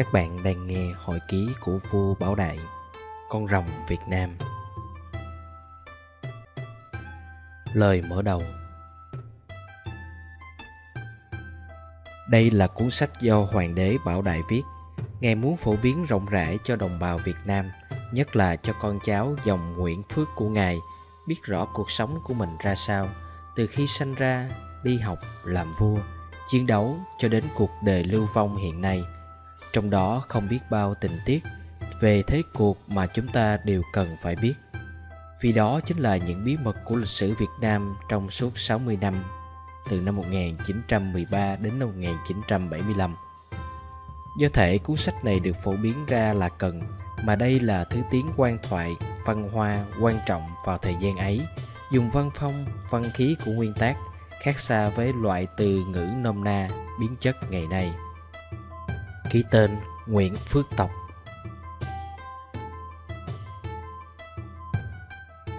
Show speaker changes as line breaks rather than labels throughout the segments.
Các bạn đang nghe hội ký của vua Bảo Đại Con rồng Việt Nam. Lời mở đầu. Đây là cuốn sách do Hoàng đế Bảo Đại viết. Ngài muốn phổ biến rộng rãi cho đồng bào Việt Nam Nhất là cho con cháu dòng Nguyễn Phước của Ngài Biết rõ cuộc sống của mình ra sao Từ khi sanh ra, đi học, làm vua Chiến đấu cho đến cuộc đời lưu vong hiện nay – trong đó không biết bao tình tiết về thế cuộc mà chúng ta đều cần phải biết. Vì đó chính là những bí mật của lịch sử Việt Nam trong suốt 60 năm, từ năm 1913 đến năm 1975. Do thể cuốn sách này được phổ biến ra là cần, mà đây là thứ tiếng quan thoại, văn hoa quan trọng vào thời gian ấy, dùng văn phong, văn khí của nguyên tác, khác xa với loại từ ngữ nôm na, biến chất ngày nay ký tên Nguyễn Phước Tộc.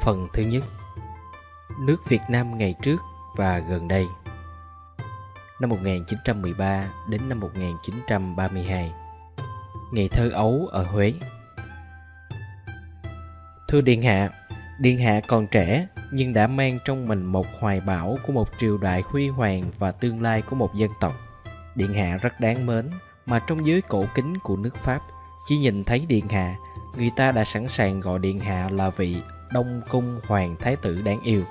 Phần thứ nhất Nước Việt Nam ngày trước và gần đây. Năm 1913 đến năm 1932 Ngày thơ ấu ở Huế. Thưa Điện Hạ, Điện Hạ còn trẻ nhưng đã mang trong mình một hoài bão của một triều đại huy hoàng và tương lai của một dân tộc. Điện Hạ rất đáng mến mà trong giới cổ kính của nước Pháp, chỉ nhìn thấy Điện Hạ, người ta đã sẵn sàng gọi Điện Hạ là vị Đông Cung Hoàng Thái tử đáng yêu.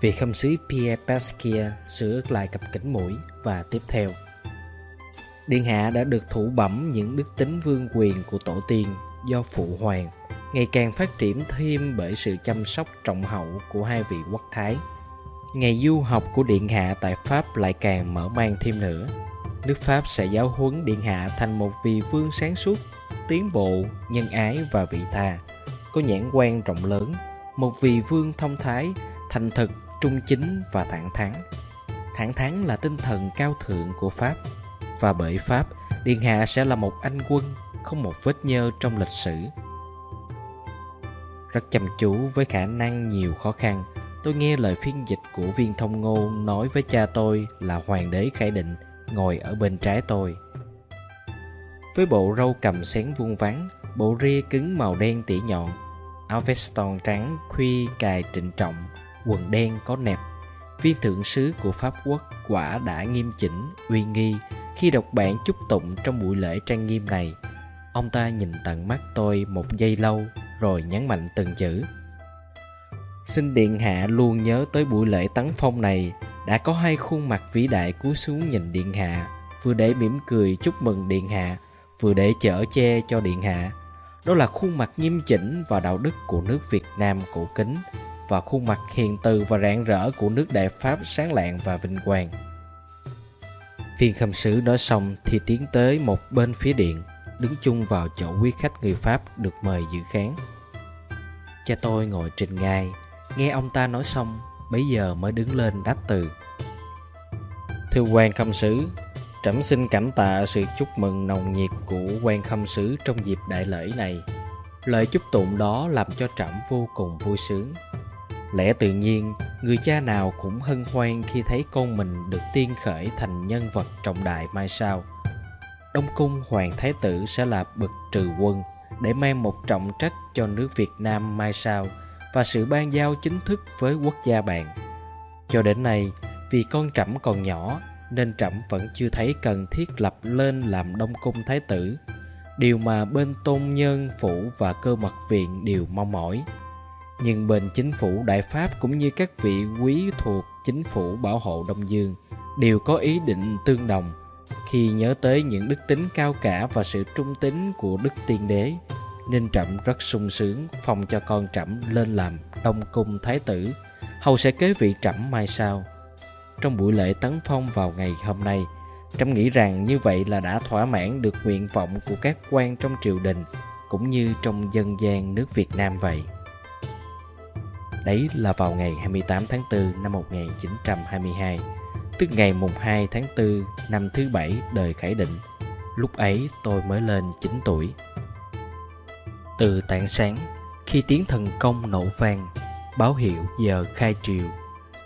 Vị khâm sứ Pierre Pasquier sửa lại cặp kính mũi và tiếp theo. Điện Hạ đã được thủ bẩm những đức tính vương quyền của tổ tiên do Phụ Hoàng, ngày càng phát triển thêm bởi sự chăm sóc trọng hậu của hai vị quốc thái. Ngày du học của Điện Hạ tại Pháp lại càng mở mang thêm nữa nước Pháp sẽ giáo huấn Điện Hạ thành một vị vương sáng suốt, tiến bộ, nhân ái và vị tha, có nhãn quan rộng lớn, một vị vương thông thái, thành thực, trung chính và thẳng thắn. Thẳng thắn là tinh thần cao thượng của Pháp, và bởi Pháp, Điện Hạ sẽ là một anh quân, không một vết nhơ trong lịch sử. Rất chăm chú với khả năng nhiều khó khăn, tôi nghe lời phiên dịch của viên thông ngôn nói với cha tôi là hoàng đế khải định ngồi ở bên trái tôi. Với bộ râu cầm xén vuông vắn bộ ria cứng màu đen tỉ nhọn, áo veston trắng, khuy cài trịnh trọng, quần đen có nẹp. Viên thượng sứ của pháp quốc quả đã nghiêm chỉnh, uy nghi khi đọc bản chúc tụng trong buổi lễ trang nghiêm này. Ông ta nhìn tận mắt tôi một giây lâu, rồi nhấn mạnh từng chữ. Xin điện hạ luôn nhớ tới buổi lễ tấn phong này đã có hai khuôn mặt vĩ đại cúi xuống nhìn điện hạ, vừa để mỉm cười chúc mừng điện hạ, vừa để chở che cho điện hạ. Đó là khuôn mặt nghiêm chỉnh và đạo đức của nước việt nam cổ kính, và khuôn mặt hiền từ và rạng rỡ của nước đại pháp sáng lạng và vinh quang. Viên khâm sứ nói xong thì tiến tới một bên phía điện, đứng chung vào chỗ quý khách người pháp được mời dự khán. Cha tôi ngồi trên ngai, nghe ông ta nói xong bấy giờ mới đứng lên đáp từ. Thưa quan khâm sứ, trẫm xin cảm tạ sự chúc mừng nồng nhiệt của quan khâm sứ trong dịp đại lễ này. Lời chúc tụng đó làm cho trẫm vô cùng vui sướng. Lẽ tự nhiên, người cha nào cũng hân hoan khi thấy con mình được tiên khởi thành nhân vật trọng đại mai sau. Đông cung hoàng thái tử sẽ là bậc trừ quân để mang một trọng trách cho nước việt nam mai sau và sự ban giao chính thức với quốc gia bạn. Cho đến nay, vì con trẫm còn nhỏ nên trẫm vẫn chưa thấy cần thiết lập lên làm đông cung thái tử, điều mà bên tôn nhân phủ và cơ mật viện đều mong mỏi. Nhưng bên chính phủ Đại Pháp cũng như các vị quý thuộc chính phủ bảo hộ Đông Dương đều có ý định tương đồng khi nhớ tới những đức tính cao cả và sự trung tín của Đức Tiên Đế nên trẫm rất sung sướng phong cho con trẫm lên làm đông cung thái tử hầu sẽ kế vị trẫm mai sau trong buổi lễ tấn phong vào ngày hôm nay trẫm nghĩ rằng như vậy là đã thỏa mãn được nguyện vọng của các quan trong triều đình cũng như trong dân gian nước Việt Nam vậy. Đấy là vào ngày 28 tháng 4 năm 1922, tức ngày mùng 2 tháng 4 năm thứ bảy đời Khải Định. Lúc ấy tôi mới lên 9 tuổi. Từ tảng sáng, khi tiếng thần công nổ vang, báo hiệu giờ khai triều,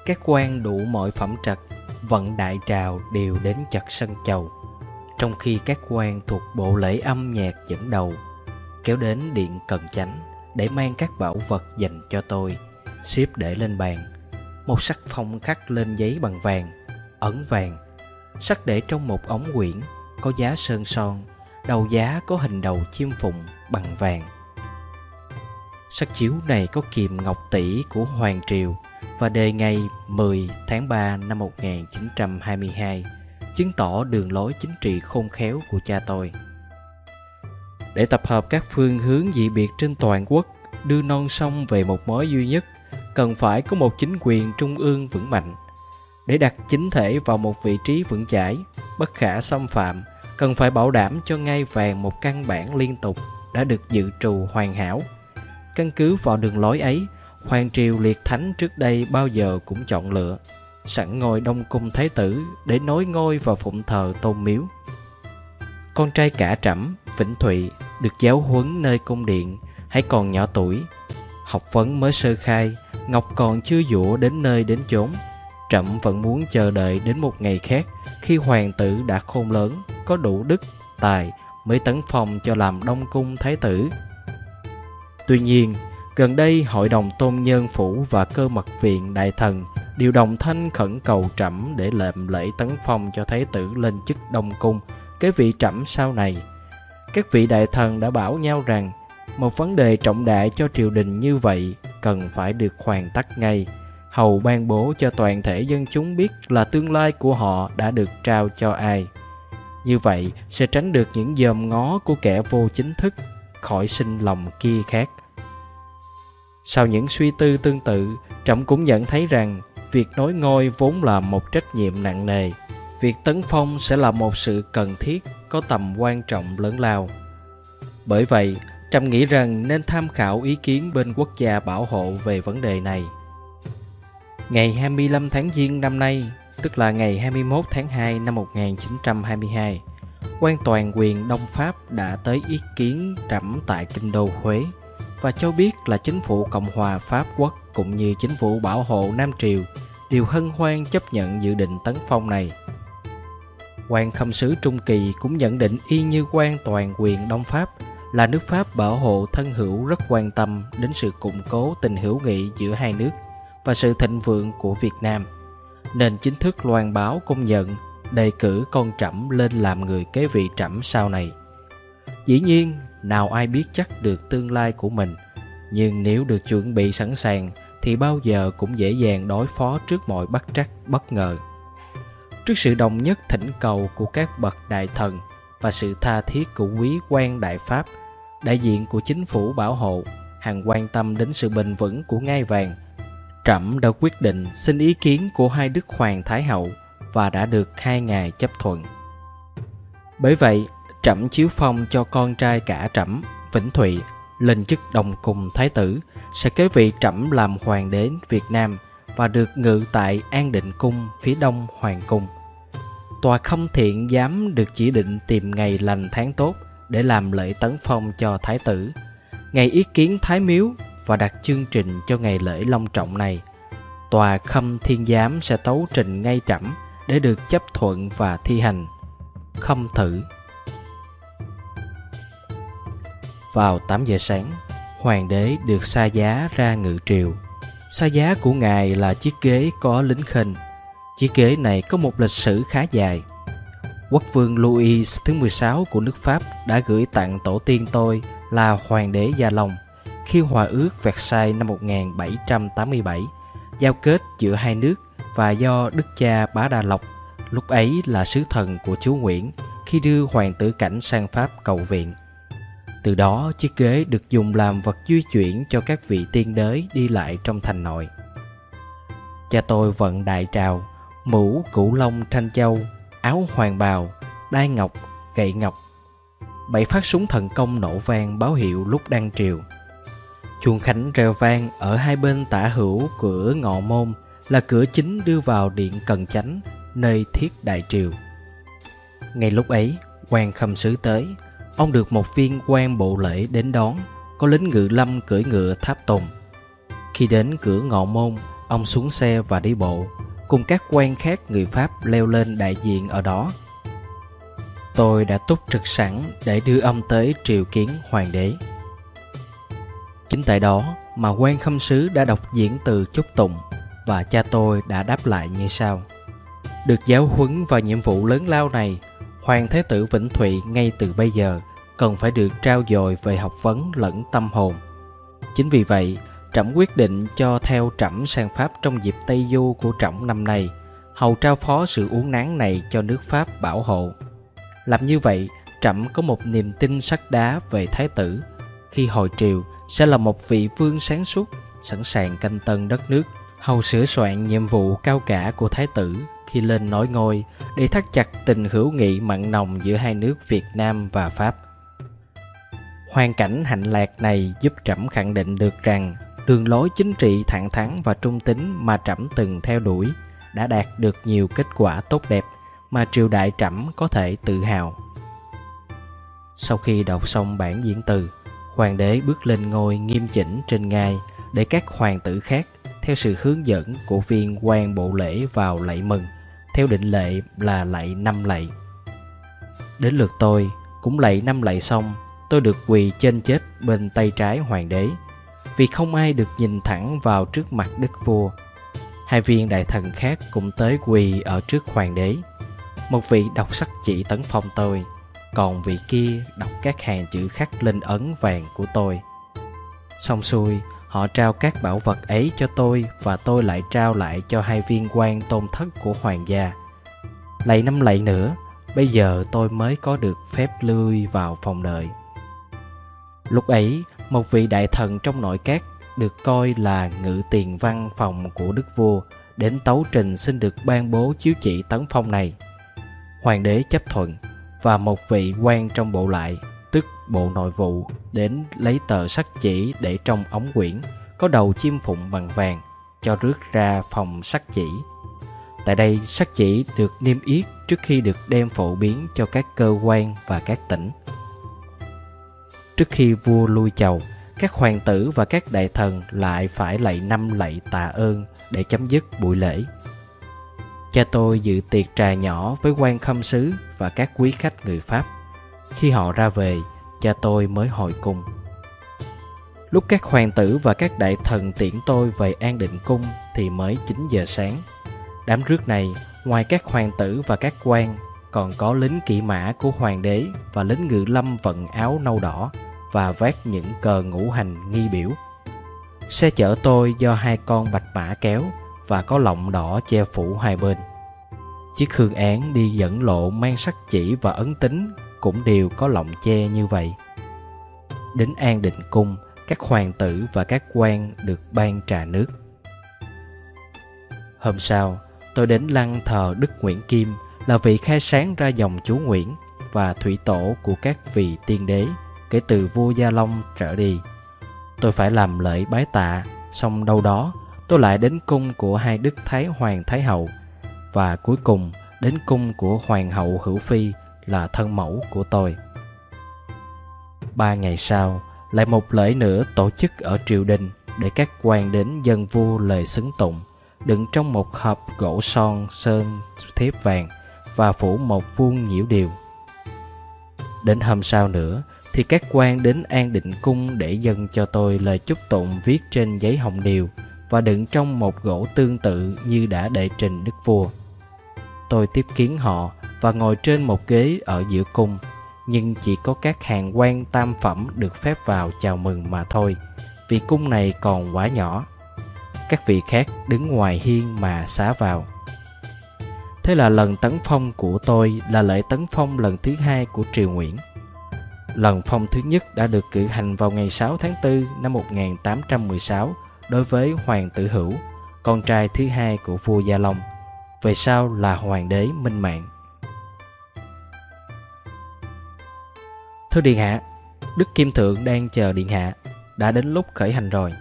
các quan đủ mọi phẩm trật, vận đại trào đều đến chặt sân chầu. trong khi các quan thuộc bộ lễ âm nhạc dẫn đầu kéo đến điện cần chánh để mang các bảo vật dành cho tôi xếp để lên bàn. Một sắc phong khắc lên giấy bằng vàng ấn vàng. Sắc để trong một ống quyển có giá sơn son đầu giá có hình đầu chim phụng bằng vàng sắc chiếu này có kìm ngọc tỷ của Hoàng Triều và đề ngày 10 tháng 3 năm 1922, chứng tỏ đường lối chính trị khôn khéo của cha tôi. Để tập hợp các phương hướng dị biệt trên toàn quốc, đưa non sông về một mối duy nhất, cần phải có một chính quyền trung ương vững mạnh. Để đặt chính thể vào một vị trí vững chãi, bất khả xâm phạm, cần phải bảo đảm cho ngay vàng một căn bản liên tục đã được dự trù hoàn hảo. Căn cứ vào đường lối ấy, Hoàng triều liệt thánh trước đây bao giờ cũng chọn lựa sẵn ngồi đông cung thái tử để nối ngôi và phụng thờ tôn miếu. Con trai cả trẫm Vĩnh Thụy được giáo huấn nơi cung điện hãy còn nhỏ tuổi. Học vấn mới sơ khai, Ngọc còn chưa dũa đến nơi đến chốn. Trẫm vẫn muốn chờ đợi đến một ngày khác khi hoàng tử đã khôn lớn, có đủ đức, tài mới tấn phong cho làm đông cung thái tử. Tuy nhiên, gần đây hội đồng tôn nhân phủ và cơ mật viện đại thần đều đồng thanh khẩn cầu trẫm để làm lễ tấn phong cho thái tử lên chức đông cung, cái vị trẫm sau này. Các vị đại thần đã bảo nhau rằng một vấn đề trọng đại cho triều đình như vậy cần phải được hoàn tất ngay. Hầu ban bố cho toàn thể dân chúng biết là tương lai của họ đã được trao cho ai. Như vậy sẽ tránh được những dòm ngó của kẻ vô chính thức khỏi sinh lòng kia khác. Sau những suy tư tương tự, trẫm cũng nhận thấy rằng việc nối ngôi vốn là một trách nhiệm nặng nề. Việc tấn phong sẽ là một sự cần thiết có tầm quan trọng lớn lao. Bởi vậy, trẫm nghĩ rằng nên tham khảo ý kiến bên quốc gia bảo hộ về vấn đề này. Ngày 25 tháng Giêng năm nay, tức là ngày 21 tháng 2 năm 1922 quan toàn quyền Đông Pháp đã tới ý kiến trẫm tại kinh đô Huế và cho biết là chính phủ Cộng hòa Pháp Quốc cũng như chính phủ bảo hộ Nam Triều đều hân hoan chấp nhận dự định tấn phong này. Quan khâm sứ Trung Kỳ cũng nhận định y như quan toàn quyền Đông Pháp là nước Pháp bảo hộ thân hữu rất quan tâm đến sự củng cố tình hữu nghị giữa hai nước và sự thịnh vượng của Việt Nam, nên chính thức loan báo công nhận đề cử con trẫm lên làm người kế vị trẫm sau này. Dĩ nhiên, nào ai biết chắc được tương lai của mình, nhưng nếu được chuẩn bị sẵn sàng thì bao giờ cũng dễ dàng đối phó trước mọi bất trắc bất ngờ. Trước sự đồng nhất thỉnh cầu của các bậc đại thần và sự tha thiết của quý quan đại pháp, đại diện của chính phủ bảo hộ, hàng quan tâm đến sự bền vững của ngai vàng, Trẫm đã quyết định xin ý kiến của hai đức hoàng thái hậu và đã được hai ngài chấp thuận. Bởi vậy, trẫm chiếu phong cho con trai cả trẫm Vĩnh Thụy lên chức đồng cùng thái tử sẽ kế vị trẫm làm hoàng đế Việt Nam và được ngự tại An Định Cung phía đông Hoàng Cung. Tòa không thiện dám được chỉ định tìm ngày lành tháng tốt để làm lễ tấn phong cho thái tử. Ngày ý kiến thái miếu và đặt chương trình cho ngày lễ long trọng này. Tòa khâm thiên giám sẽ tấu trình ngay trẫm để được chấp thuận và thi hành. không thử Vào 8 giờ sáng, hoàng đế được xa giá ra ngự triều. Xa giá của ngài là chiếc ghế có lính khênh Chiếc ghế này có một lịch sử khá dài. Quốc vương Louis thứ 16 của nước Pháp đã gửi tặng tổ tiên tôi là hoàng đế Gia Long khi hòa ước Versailles năm 1787 giao kết giữa hai nước và do đức cha Bá Đa Lộc lúc ấy là sứ thần của chúa Nguyễn khi đưa hoàng tử cảnh sang Pháp cầu viện. Từ đó, chiếc ghế được dùng làm vật di chuyển cho các vị tiên đới đi lại trong thành nội. Cha tôi vận đại trào, mũ cửu long tranh châu, áo hoàng bào, đai ngọc, gậy ngọc. Bảy phát súng thần công nổ vang báo hiệu lúc đang triều. Chuông khánh reo vang ở hai bên tả hữu cửa ngọ môn là cửa chính đưa vào điện Cần Chánh, nơi thiết đại triều. Ngay lúc ấy, quan khâm sứ tới, ông được một viên quan bộ lễ đến đón, có lính ngự lâm cưỡi ngựa tháp tùng. Khi đến cửa ngọ môn, ông xuống xe và đi bộ, cùng các quan khác người Pháp leo lên đại diện ở đó. tôi đã túc trực sẵn để đưa ông tới triều kiến hoàng đế. Chính tại đó mà quan khâm sứ đã đọc diễn từ chúc tụng và cha tôi đã đáp lại như sau. Được giáo huấn vào nhiệm vụ lớn lao này, Hoàng Thái tử Vĩnh Thụy ngay từ bây giờ cần phải được trao dồi về học vấn lẫn tâm hồn. Chính vì vậy, Trẫm quyết định cho theo Trẫm sang Pháp trong dịp Tây Du của Trẫm năm nay, hầu trao phó sự uống nắng này cho nước Pháp bảo hộ. Làm như vậy, Trẫm có một niềm tin sắt đá về Thái tử. Khi hồi triều, sẽ là một vị vương sáng suốt, sẵn sàng canh tân đất nước, hầu sửa soạn nhiệm vụ cao cả của Thái tử khi lên nói ngôi để thắt chặt tình hữu nghị mặn nồng giữa hai nước Việt Nam và Pháp. Hoàn cảnh hạnh lạc này giúp Trẫm khẳng định được rằng đường lối chính trị thẳng thắn và trung tính mà Trẫm từng theo đuổi đã đạt được nhiều kết quả tốt đẹp mà triều đại Trẫm có thể tự hào. Sau khi đọc xong bản diễn từ, hoàng đế bước lên ngôi nghiêm chỉnh trên ngai để các hoàng tử khác theo sự hướng dẫn của viên quan bộ lễ vào lạy mừng, theo định lệ là lạy năm lạy. Đến lượt tôi, cũng lạy năm lạy xong, tôi được quỳ trên chết bên tay trái hoàng đế, vì không ai được nhìn thẳng vào trước mặt đức vua. Hai viên đại thần khác cũng tới quỳ ở trước hoàng đế. Một vị đọc sắc chỉ tấn phong tôi, còn vị kia đọc các hàng chữ khắc lên ấn vàng của tôi. Xong xuôi họ trao các bảo vật ấy cho tôi và tôi lại trao lại cho hai viên quan tôn thất của hoàng gia. Lạy năm lạy nữa, bây giờ tôi mới có được phép lui vào phòng đợi. Lúc ấy, một vị đại thần trong nội các được coi là ngự tiền văn phòng của đức vua đến tấu trình xin được ban bố chiếu chỉ tấn phong này. Hoàng đế chấp thuận và một vị quan trong bộ lại bộ nội vụ đến lấy tờ sắc chỉ để trong ống quyển, có đầu chim phụng bằng vàng, cho rước ra phòng sắc chỉ. Tại đây, sắc chỉ được niêm yết trước khi được đem phổ biến cho các cơ quan và các tỉnh. Trước khi vua lui chầu, các hoàng tử và các đại thần lại phải lạy năm lạy tạ ơn để chấm dứt buổi lễ. Cha tôi dự tiệc trà nhỏ với quan khâm sứ và các quý khách người pháp. Khi họ ra về cha tôi mới hồi cung lúc các hoàng tử và các đại thần tiễn tôi về an định cung thì mới 9 giờ sáng. Đám rước này, ngoài các hoàng tử và các quan, còn có lính kỵ mã của hoàng đế và lính ngự lâm vận áo nâu đỏ và vác những cờ ngũ hành nghi biểu. Xe chở tôi do hai con bạch mã kéo và có lọng đỏ che phủ hai bên. Chiếc hương án đi dẫn lộ mang sắc chỉ và ấn tính cũng đều có lọng che như vậy. Đến an định cung, các hoàng tử và các quan được ban trà nước. Hôm sau, tôi đến lăng thờ đức nguyễn kim, là vị khai sáng ra dòng chú nguyễn và thủy tổ của các vị tiên đế kể từ vua gia long trở đi. Tôi phải làm lễ bái tạ, xong đâu đó, tôi lại đến cung của hai đức thái hoàng thái hậu và cuối cùng đến cung của hoàng hậu hữu phi là thân mẫu của tôi. Ba ngày sau, lại một lễ nữa tổ chức ở triều đình để các quan đến dân vua lời xứng tụng, đựng trong một hộp gỗ son sơn thép vàng và phủ một vuông nhiễu điều. Đến hôm sau nữa, thì các quan đến an định cung để dâng cho tôi lời chúc tụng viết trên giấy hồng điều và đựng trong một gỗ tương tự như đã đệ trình đức vua. Tôi tiếp kiến họ và ngồi trên một ghế ở giữa cung nhưng chỉ có các hàng quan tam phẩm được phép vào chào mừng mà thôi vì cung này còn quá nhỏ các vị khác đứng ngoài hiên mà xá vào thế là lần tấn phong của tôi là lễ tấn phong lần thứ hai của triều Nguyễn. Lần phong thứ nhất đã được cử hành vào ngày 6 tháng 4 năm 1816 đối với Hoàng tử Hữu, con trai thứ hai của vua Gia Long, về sau là Hoàng đế Minh Mạng. Thưa Điện Hạ, Đức Kim Thượng đang chờ Điện Hạ, đã đến lúc khởi hành rồi.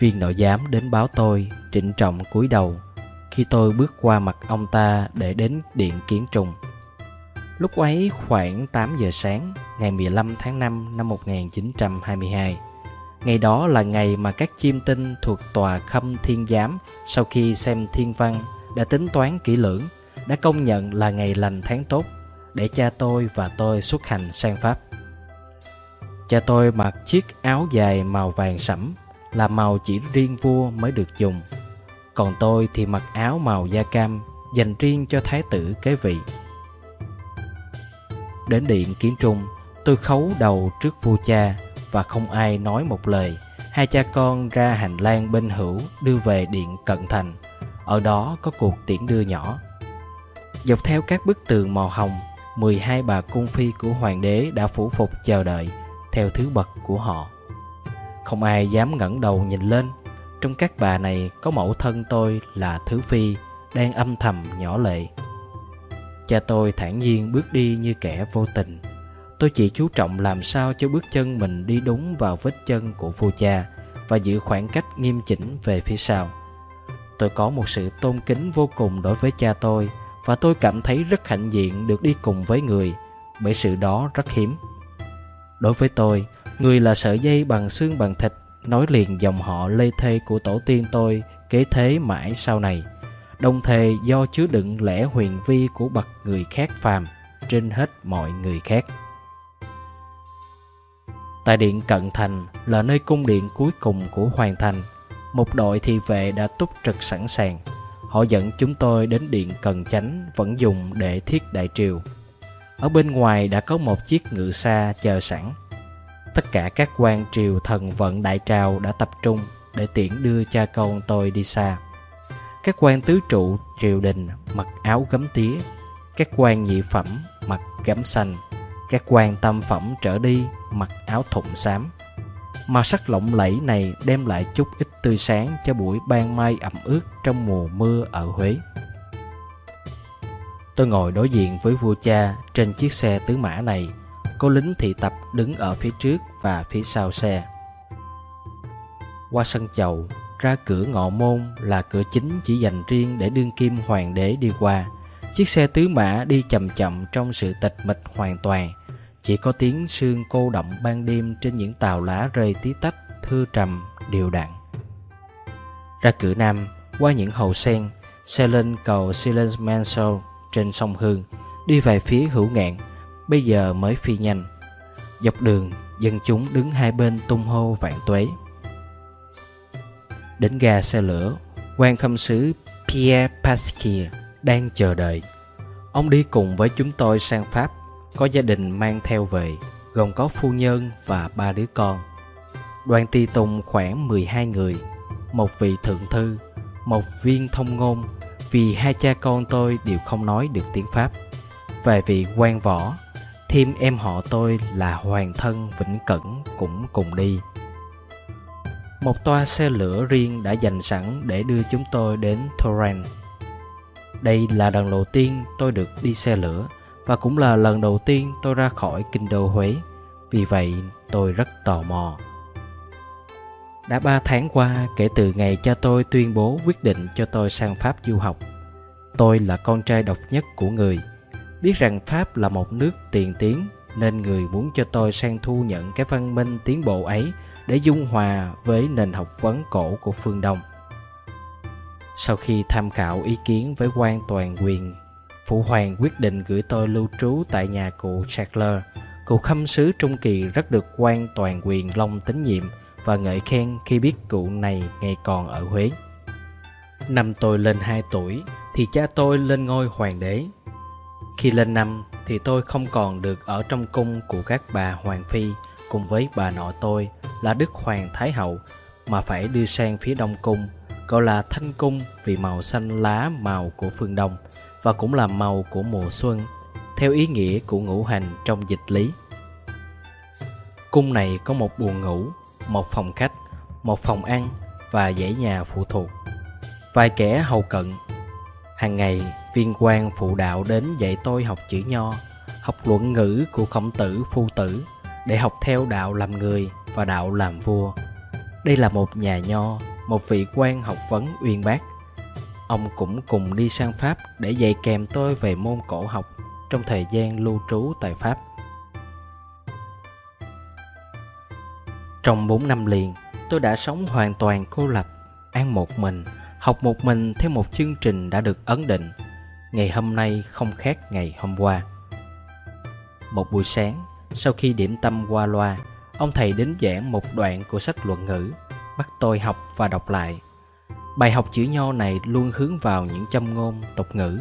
Viên nội giám đến báo tôi, trịnh trọng cúi đầu khi tôi bước qua mặt ông ta để đến điện kiến trùng. Lúc ấy khoảng 8 giờ sáng, ngày 15 tháng 5 năm 1922. Ngày đó là ngày mà các chiêm tinh thuộc tòa khâm thiên giám sau khi xem thiên văn đã tính toán kỹ lưỡng, đã công nhận là ngày lành tháng tốt để cha tôi và tôi xuất hành sang Pháp. Cha tôi mặc chiếc áo dài màu vàng sẫm là màu chỉ riêng vua mới được dùng. Còn tôi thì mặc áo màu da cam dành riêng cho thái tử kế vị. Đến điện kiến trung, tôi khấu đầu trước vua cha và không ai nói một lời. Hai cha con ra hành lang bên hữu đưa về điện cận thành. Ở đó có cuộc tiễn đưa nhỏ. Dọc theo các bức tường màu hồng, 12 bà cung phi của hoàng đế đã phủ phục chờ đợi theo thứ bậc của họ. Không ai dám ngẩng đầu nhìn lên. Trong các bà này có mẫu thân tôi là Thứ Phi, đang âm thầm nhỏ lệ. Cha tôi thản nhiên bước đi như kẻ vô tình. Tôi chỉ chú trọng làm sao cho bước chân mình đi đúng vào vết chân của vua cha và giữ khoảng cách nghiêm chỉnh về phía sau. Tôi có một sự tôn kính vô cùng đối với cha tôi và tôi cảm thấy rất hạnh diện được đi cùng với người bởi sự đó rất hiếm. Đối với tôi, người là sợi dây bằng xương bằng thịt nối liền dòng họ lê thê của tổ tiên tôi kế thế mãi sau này. Đồng thời do chứa đựng lẽ huyền vi của bậc người khác phàm trên hết mọi người khác. Tại điện cận thành là nơi cung điện cuối cùng của hoàng thành một đội thị vệ đã túc trực sẵn sàng họ dẫn chúng tôi đến điện cần chánh vẫn dùng để thiết đại triều. Ở bên ngoài đã có một chiếc ngự xa chờ sẵn. Tất cả các quan triều thần vận đại trào đã tập trung để tiễn đưa cha con tôi đi xa. Các quan tứ trụ triều đình mặc áo gấm tía, các quan nhị phẩm mặc gấm xanh, các quan tam phẩm trở đi mặc áo thụng xám màu sắc lộng lẫy này đem lại chút ít tươi sáng cho buổi ban mai ẩm ướt trong mùa mưa ở huế. Tôi ngồi đối diện với vua cha trên chiếc xe tứ mã này. Cô lính thị tập đứng ở phía trước và phía sau xe. Qua sân chầu, ra cửa ngọ môn là cửa chính chỉ dành riêng để đương kim hoàng đế đi qua. Chiếc xe tứ mã đi chậm chậm trong sự tịch mịch hoàn toàn chỉ có tiếng sương cô động ban đêm trên những tàu lá rơi tí tách thư trầm, đều đặn. Ra cửa nam, qua những hầu sen, xe lên cầu Silence Mansell trên sông Hương, đi về phía hữu ngạn, bây giờ mới phi nhanh. Dọc đường, dân chúng đứng hai bên tung hô vạn tuế. Đến ga xe lửa, quan khâm sứ Pierre Pasquier đang chờ đợi. Ông đi cùng với chúng tôi sang Pháp có gia đình mang theo về, gồm có phu nhân và ba đứa con. Đoàn tùy tùng khoảng 12 người, một vị thượng thư, một viên thông ngôn, vì hai cha con tôi đều không nói được tiếng Pháp. Và vị quan võ, thêm em họ tôi là hoàng thân vĩnh cẩn cũng cùng đi. Một toa xe lửa riêng đã dành sẵn để đưa chúng tôi đến Torrent. Đây là lần đầu tiên tôi được đi xe lửa và cũng là lần đầu tiên tôi ra khỏi kinh đô Huế. Vì vậy, tôi rất tò mò. Đã ba tháng qua kể từ ngày cha tôi tuyên bố quyết định cho tôi sang Pháp du học. Tôi là con trai độc nhất của người. Biết rằng Pháp là một nước tiền tiến nên người muốn cho tôi sang thu nhận cái văn minh tiến bộ ấy để dung hòa với nền học vấn cổ của phương Đông. Sau khi tham khảo ý kiến với quan toàn quyền, Phụ hoàng quyết định gửi tôi lưu trú tại nhà cụ Charles. Cụ khâm sứ Trung Kỳ rất được quan toàn quyền Long tín nhiệm và ngợi khen khi biết cụ này ngày còn ở Huế. Năm tôi lên 2 tuổi thì cha tôi lên ngôi hoàng đế. Khi lên năm thì tôi không còn được ở trong cung của các bà hoàng phi cùng với bà nội tôi là Đức Hoàng Thái Hậu mà phải đưa sang phía Đông Cung, gọi là Thanh Cung vì màu xanh lá màu của phương Đông và cũng là màu của mùa xuân, theo ý nghĩa của ngũ hành trong dịch lý. Cung này có một buồng ngủ, một phòng khách, một phòng ăn và dãy nhà phụ thuộc. Vài kẻ hầu cận. Hàng ngày, viên quan phụ đạo đến dạy tôi học chữ nho, học luận ngữ của khổng tử phu tử để học theo đạo làm người và đạo làm vua. Đây là một nhà nho, một vị quan học vấn uyên bác. Ông cũng cùng đi sang Pháp để dạy kèm tôi về môn cổ học trong thời gian lưu trú tại Pháp. Trong 4 năm liền, tôi đã sống hoàn toàn cô lập, ăn một mình, học một mình theo một chương trình đã được ấn định. Ngày hôm nay không khác ngày hôm qua. một buổi sáng, sau khi điểm tâm qua loa, ông thầy đến giảng một đoạn của sách luận ngữ, bắt tôi học và đọc lại. Bài học chữ nho này luôn hướng vào những châm ngôn, tục ngữ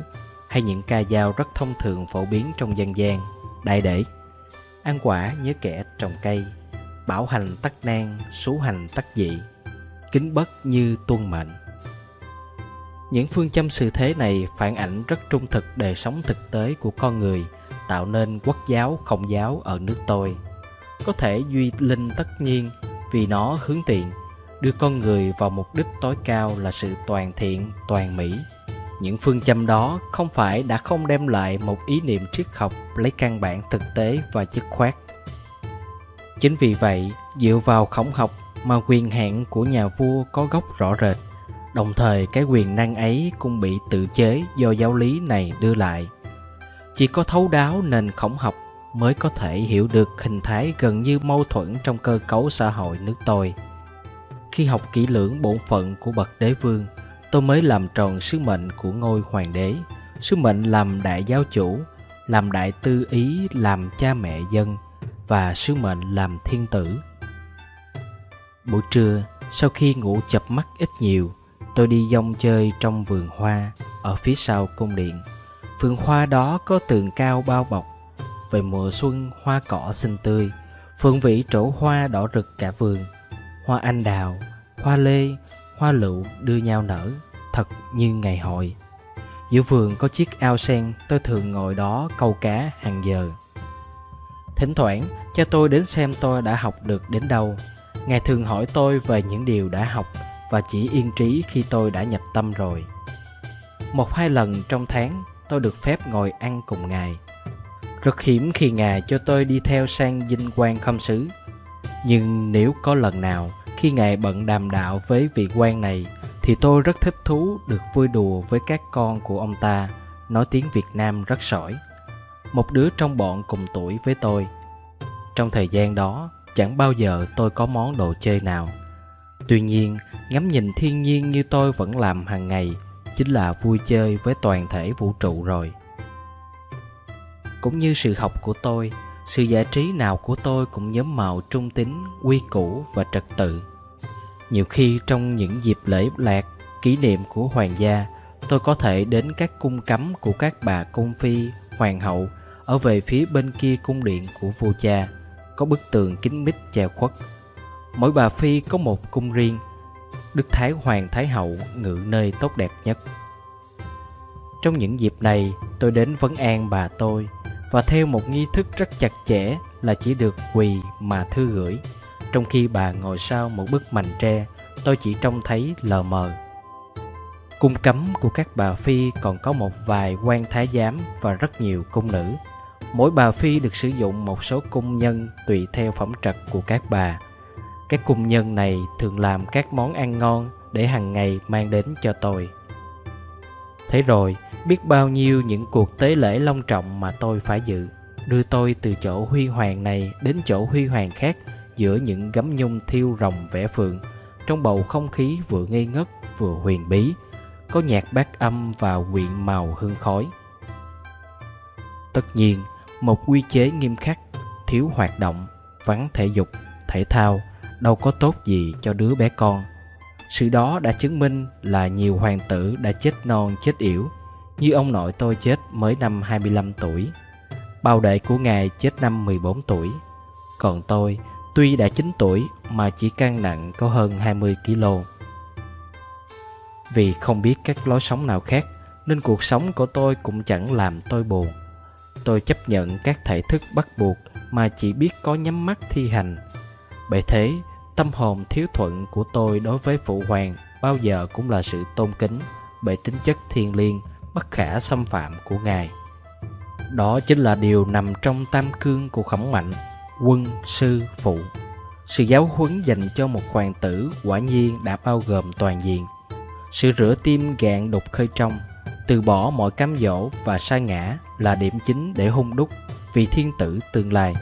hay những ca dao rất thông thường phổ biến trong dân gian. Đại để Ăn quả nhớ kẻ trồng cây, bảo hành tắc nan, số hành tắc dị, kính bất như tuân mệnh. Những phương châm sự thế này phản ảnh rất trung thực đời sống thực tế của con người, tạo nên quốc giáo khổng giáo ở nước tôi. Có thể duy linh tất nhiên vì nó hướng tiện, đưa con người vào mục đích tối cao là sự toàn thiện, toàn mỹ. Những phương châm đó không phải đã không đem lại một ý niệm triết học lấy căn bản thực tế và dứt khoát. Chính vì vậy, dựa vào khổng học mà quyền hạn của nhà vua có gốc rõ rệt đồng thời cái quyền năng ấy cũng bị tự chế do giáo lý này đưa lại chỉ có thấu đáo nền khổng học mới có thể hiểu được hình thái gần như mâu thuẫn trong cơ cấu xã hội nước tôi khi học kỹ lưỡng bổn phận của bậc đế vương, tôi mới làm tròn sứ mệnh của ngôi hoàng đế. Sứ mệnh làm đại giáo chủ, làm đại tư ý, làm cha mẹ dân, và sứ mệnh làm thiên tử. Buổi trưa, sau khi ngủ chập mắt ít nhiều, tôi đi dông chơi trong vườn hoa ở phía sau cung điện. Vườn hoa đó có tường cao bao bọc, về mùa xuân hoa cỏ xinh tươi, phượng vĩ trổ hoa đỏ rực cả vườn. Hoa anh đào hoa lê, hoa lựu đưa nhau nở, thật như ngày hội. Giữa vườn có chiếc ao sen, tôi thường ngồi đó câu cá hàng giờ. Thỉnh thoảng, cha tôi đến xem tôi đã học được đến đâu. Ngài thường hỏi tôi về những điều đã học và chỉ yên trí khi tôi đã nhập tâm rồi. Một hai lần trong tháng, tôi được phép ngồi ăn cùng ngài. Rất hiếm khi ngài cho tôi đi theo sang dinh quan khâm sứ. Nhưng nếu có lần nào khi ngài bận đàm đạo với vị quan này, thì tôi rất thích thú được vui đùa với các con của ông ta, nói tiếng việt nam rất sỏi. Một đứa trong bọn cùng tuổi với tôi. Trong thời gian đó, chẳng bao giờ tôi có món đồ chơi nào. Tuy nhiên, ngắm nhìn thiên nhiên như tôi vẫn làm hàng ngày, chính là vui chơi với toàn thể vũ trụ rồi. Cũng như sự học của tôi sự giải trí nào của tôi cũng nhóm màu trung tính quy củ và trật tự. Nhiều khi trong những dịp lễ lạc kỷ niệm của hoàng gia tôi có thể đến các cung cấm của các bà cung phi hoàng hậu ở về phía bên kia cung điện của vua cha có bức tường kín mít che khuất. Mỗi bà phi có một cung riêng Đức Thái Hoàng Thái Hậu ngự nơi tốt đẹp nhất. Trong những dịp này, tôi đến vấn an bà tôi và theo một nghi thức rất chặt chẽ là chỉ được quỳ mà thư gửi. Trong khi bà ngồi sau một bức mành tre, tôi chỉ trông thấy lờ mờ. Cung cấm của các bà phi còn có một vài quan thái giám và rất nhiều cung nữ. Mỗi bà phi được sử dụng một số cung nhân tùy theo phẩm trật của các bà các cung nhân này thường làm các món ăn ngon để hàng ngày mang đến cho tôi thế rồi biết bao nhiêu những cuộc tế lễ long trọng mà tôi phải dự. Đưa tôi từ chỗ huy hoàng này đến chỗ huy hoàng khác, giữa những gấm nhung thiêu rồng vẽ phượng trong bầu không khí vừa ngây ngất, vừa huyền bí, có nhạc bát âm và quyện màu hương khói. Tất nhiên, một quy chế nghiêm khắc, thiếu hoạt động, vắng thể dục, thể thao, đâu có tốt gì cho đứa bé con. Sự đó đã chứng minh là nhiều hoàng tử đã chết non chết yểu như ông nội tôi chết mới năm 25 tuổi. Bao đệ của ngài chết năm 14 tuổi. Còn tôi, tuy đã 9 tuổi mà chỉ cân nặng có hơn 20 kg vì không biết các lối sống nào khác, nên cuộc sống của tôi cũng chẳng làm tôi buồn. Tôi chấp nhận các thể thức bắt buộc mà chỉ biết có nhắm mắt thi hành. Bởi thế, tâm hồn thiếu thuận của tôi đối với phụ hoàng bao giờ cũng là sự tôn kính bởi tính chất thiêng liêng bất khả xâm phạm của ngài. Đó chính là điều nằm trong tam cương của khổng mạnh, quân, sư, phụ. Sự giáo huấn dành cho một hoàng tử quả nhiên đã bao gồm toàn diện. Sự rửa tim gạn đục khơi trong, từ bỏ mọi cám dỗ và sai ngã là điểm chính để hung đúc vì thiên tử tương lai.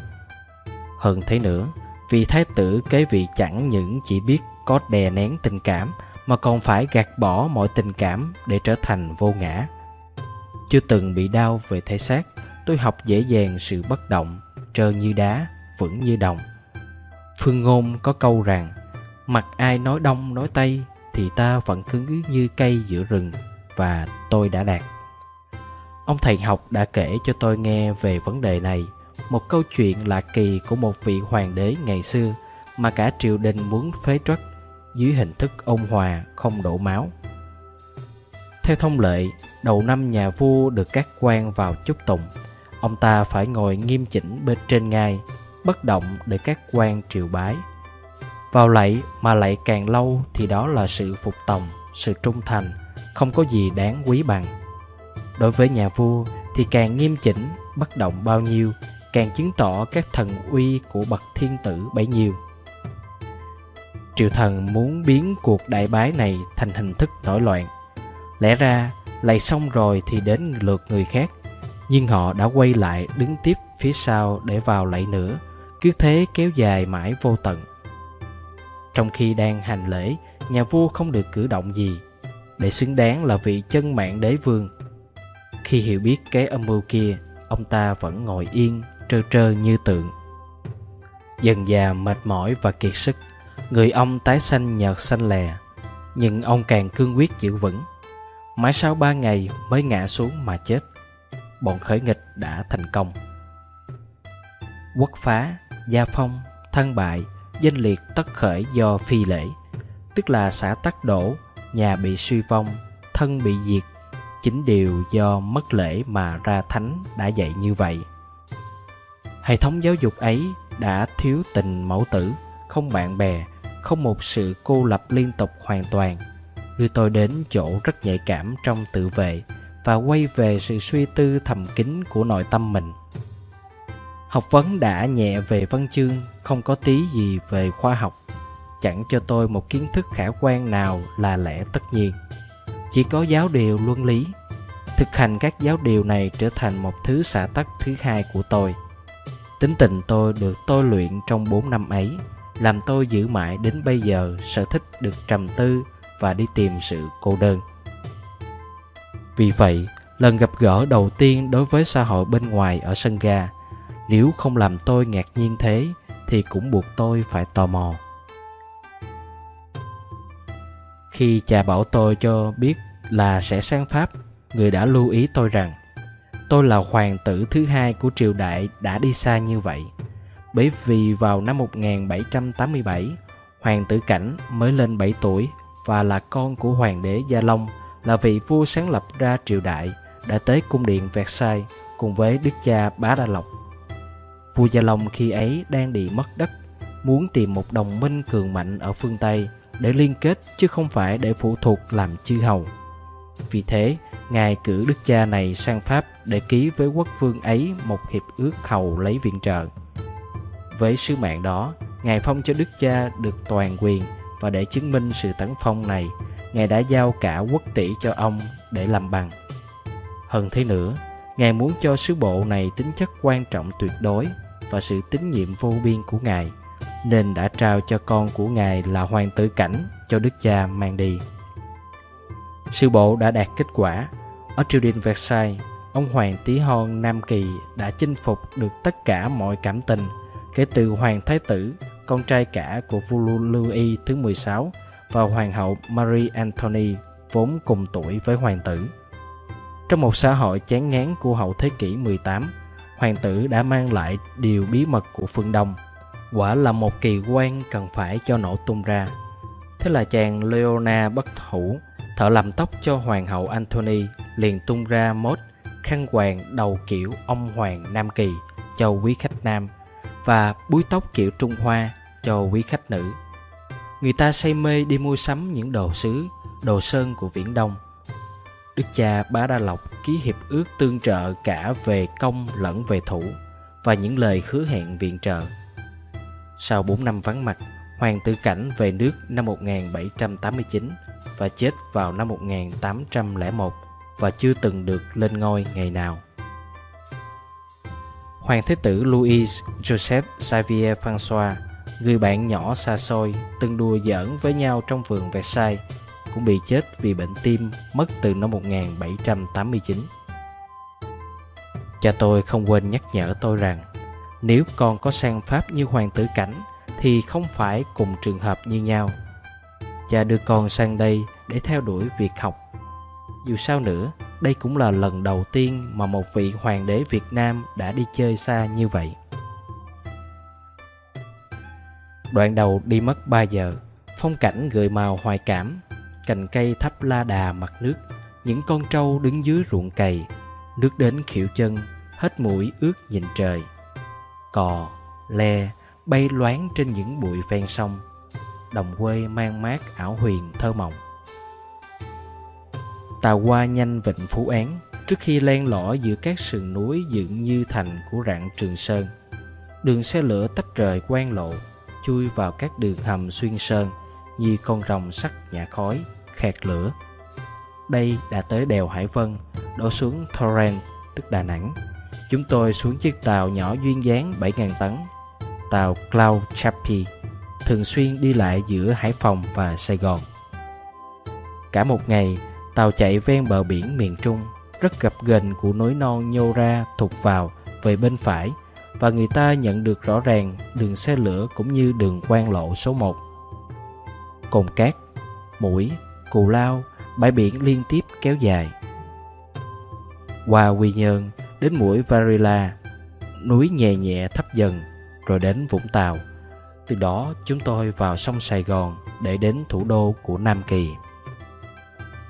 Hơn thế nữa, vì thái tử kế vị chẳng những chỉ biết có đè nén tình cảm mà còn phải gạt bỏ mọi tình cảm để trở thành vô ngã chưa từng bị đau về thể xác tôi học dễ dàng sự bất động, trơn như đá, vững như đồng. Phương ngôn có câu rằng, mặc ai nói đông nói tây thì ta vẫn cứng như cây giữa rừng và tôi đã đạt. Ông thầy học đã kể cho tôi nghe về vấn đề này, một câu chuyện lạ kỳ của một vị hoàng đế ngày xưa mà cả triều đình muốn phế truất dưới hình thức ôn hòa không đổ máu. Theo thông lệ, đầu năm nhà vua được các quan vào chúc tụng, ông ta phải ngồi nghiêm chỉnh bên trên ngai, bất động để các quan triều bái. Vào lạy mà lạy càng lâu thì đó là sự phục tòng, sự trung thành, không có gì đáng quý bằng. Đối với nhà vua thì càng nghiêm chỉnh, bất động bao nhiêu, càng chứng tỏ các thần uy của bậc thiên tử bấy nhiêu. Triều thần muốn biến cuộc đại bái này thành hình thức nổi loạn. Lẽ ra, lạy xong rồi thì đến lượt người khác, nhưng họ đã quay lại đứng tiếp phía sau để vào lạy nữa, cứ thế kéo dài mãi vô tận. Trong khi đang hành lễ, nhà vua không được cử động gì, để xứng đáng là vị chân mạng đế vương. Khi hiểu biết cái âm mưu kia, ông ta vẫn ngồi yên, trơ trơ như tượng. Dần già mệt mỏi và kiệt sức, người ông tái xanh nhợt xanh lè, nhưng ông càng cương quyết giữ vững. Mãi sau ba ngày mới ngã xuống mà chết. Bọn khởi nghịch đã thành công. Quốc phá, gia phong, thân bại, danh liệt tất khởi do phi lễ, tức là xã tắc đổ, nhà bị suy vong, thân bị diệt, chính điều do mất lễ mà ra thánh đã dạy như vậy. Hệ thống giáo dục ấy đã thiếu tình mẫu tử, không bạn bè, không một sự cô lập liên tục hoàn toàn đưa tôi đến chỗ rất nhạy cảm trong tự vệ và quay về sự suy tư thầm kín của nội tâm mình. Học vấn đã nhẹ về văn chương, không có tí gì về khoa học. Chẳng cho tôi một kiến thức khả quan nào là lẽ tất nhiên. Chỉ có giáo điều luân lý. Thực hành các giáo điều này trở thành một thứ xả tắc thứ hai của tôi. Tính tình tôi được tôi luyện trong 4 năm ấy, làm tôi giữ mãi đến bây giờ, sở thích được trầm tư và đi tìm sự cô đơn vì vậy lần gặp gỡ đầu tiên đối với xã hội bên ngoài ở sân ga nếu không làm tôi ngạc nhiên thế thì cũng buộc tôi phải tò mò khi cha bảo tôi cho biết là sẽ sang Pháp, người đã lưu ý tôi rằng tôi là hoàng tử thứ hai của triều đại đã đi xa như vậy. Bởi vì vào năm 1787, hoàng tử Cảnh mới lên 7 tuổi và là con của hoàng đế Gia Long là vị vua sáng lập ra triều đại đã tới cung điện Versailles cùng với đức cha Bá Đa Lộc. Vua Gia Long khi ấy đang bị mất đất, muốn tìm một đồng minh cường mạnh ở phương Tây để liên kết chứ không phải để phụ thuộc làm chư hầu. Vì thế, Ngài cử đức cha này sang Pháp để ký với quốc vương ấy một hiệp ước hầu lấy viện trợ. Với sứ mạng đó, Ngài phong cho đức cha được toàn quyền và để chứng minh sự tấn phong này, Ngài đã giao cả quốc tỷ cho ông để làm bằng. Hơn thế nữa, Ngài muốn cho sứ bộ này tính chất quan trọng tuyệt đối và sự tín nhiệm vô biên của Ngài, nên đã trao cho con của Ngài là hoàng tử cảnh cho đức cha mang đi. Sư bộ đã đạt kết quả. Ở triều đình Versailles, ông Hoàng Tí Hon Nam Kỳ đã chinh phục được tất cả mọi cảm tình kể từ Hoàng Thái Tử con trai cả của vua Louis thứ 16 và hoàng hậu Marie Anthony vốn cùng tuổi với hoàng tử. Trong một xã hội chán ngán của hậu thế kỷ 18, hoàng tử đã mang lại điều bí mật của phương Đông. Quả là một kỳ quan cần phải cho nổ tung ra. Thế là chàng Leona bất thủ, thợ làm tóc cho hoàng hậu Anthony liền tung ra mốt khăn hoàng đầu kiểu ông hoàng Nam Kỳ cho quý khách nam và búi tóc kiểu Trung Hoa cho quý khách nữ. Người ta say mê đi mua sắm những đồ sứ, đồ sơn của Viễn Đông. Đức cha Bá Đa Lộc ký hiệp ước tương trợ cả về công lẫn về thủ và những lời hứa hẹn viện trợ. Sau 4 năm vắng mặt, Hoàng tử Cảnh về nước năm 1789 và chết vào năm 1801 và chưa từng được lên ngôi ngày nào. Hoàng Thế tử Louis Joseph Xavier François, người bạn nhỏ xa xôi từng đùa giỡn với nhau trong vườn Versailles, cũng bị chết vì bệnh tim mất từ năm 1789. Cha tôi không quên nhắc nhở tôi rằng nếu con có sang Pháp như hoàng tử cảnh thì không phải cùng trường hợp như nhau. Cha đưa con sang đây để theo đuổi việc học. Dù sao nữa, đây cũng là lần đầu tiên mà một vị hoàng đế Việt Nam đã đi chơi xa như vậy. Đoạn đầu đi mất 3 giờ, phong cảnh gợi màu hoài cảm, cành cây thấp la đà mặt nước, những con trâu đứng dưới ruộng cày, nước đến khỉu chân, hết mũi ướt nhìn trời. Cò, le, bay loáng trên những bụi ven sông, đồng quê mang mát ảo huyền thơ mộng. Tàu qua nhanh vịnh Phú Án trước khi len lỏi giữa các sườn núi dựng như thành của rạng Trường Sơn. Đường xe lửa tách rời quan lộ, chui vào các đường hầm xuyên sơn như con rồng sắt nhả khói, khẹt lửa. Đây đã tới đèo Hải Vân, đổ xuống Torrent, tức Đà Nẵng. Chúng tôi xuống chiếc tàu nhỏ duyên dáng 7.000 tấn, tàu Cloud Chappie, thường xuyên đi lại giữa Hải Phòng và Sài Gòn. Cả một ngày, tàu chạy ven bờ biển miền Trung, rất gập ghềnh của núi non nhô ra thụt vào về bên phải và người ta nhận được rõ ràng đường xe lửa cũng như đường quan lộ số 1. Cồn cát, mũi, cù lao, bãi biển liên tiếp kéo dài. Qua Quy Nhơn, đến mũi Varela, núi nhẹ nhẹ thấp dần, rồi đến Vũng Tàu. Từ đó chúng tôi vào sông Sài Gòn để đến thủ đô của Nam Kỳ.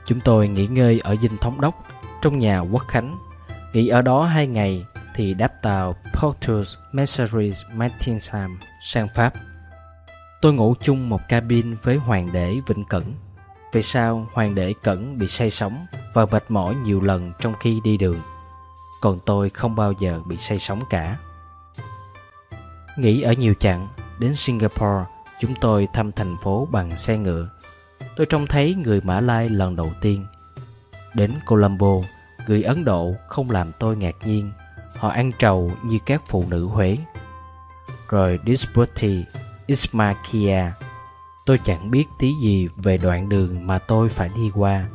Chúng tôi nghỉ ngơi ở Dinh Thống Đốc trong nhà Quốc Khánh. Nghỉ ở đó hai ngày thì đáp tàu Portus Messageries Martinsam sang Pháp. Tôi ngủ chung một cabin với Hoàng đế Vĩnh Cẩn. Vì sao Hoàng đế Cẩn bị say sóng và mệt mỏi nhiều lần trong khi đi đường? Còn tôi không bao giờ bị say sóng cả. Nghỉ ở nhiều chặng, đến Singapore, chúng tôi thăm thành phố bằng xe ngựa. Tôi trông thấy người Mã Lai lần đầu tiên. Đến Colombo, người Ấn Độ không làm tôi ngạc nhiên họ ăn trầu như các phụ nữ Huế. Rồi Disputi, Ismakia, tôi chẳng biết tí gì về đoạn đường mà tôi phải đi qua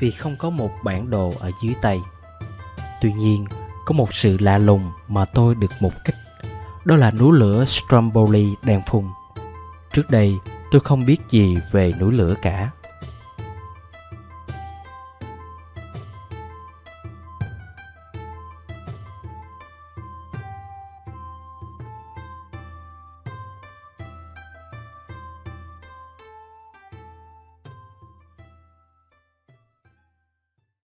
vì không có một bản đồ ở dưới tay. Tuy nhiên, có một sự lạ lùng mà tôi được mục kích. Đó là núi lửa Stromboli đang phun. Trước đây, tôi không biết gì về núi lửa cả.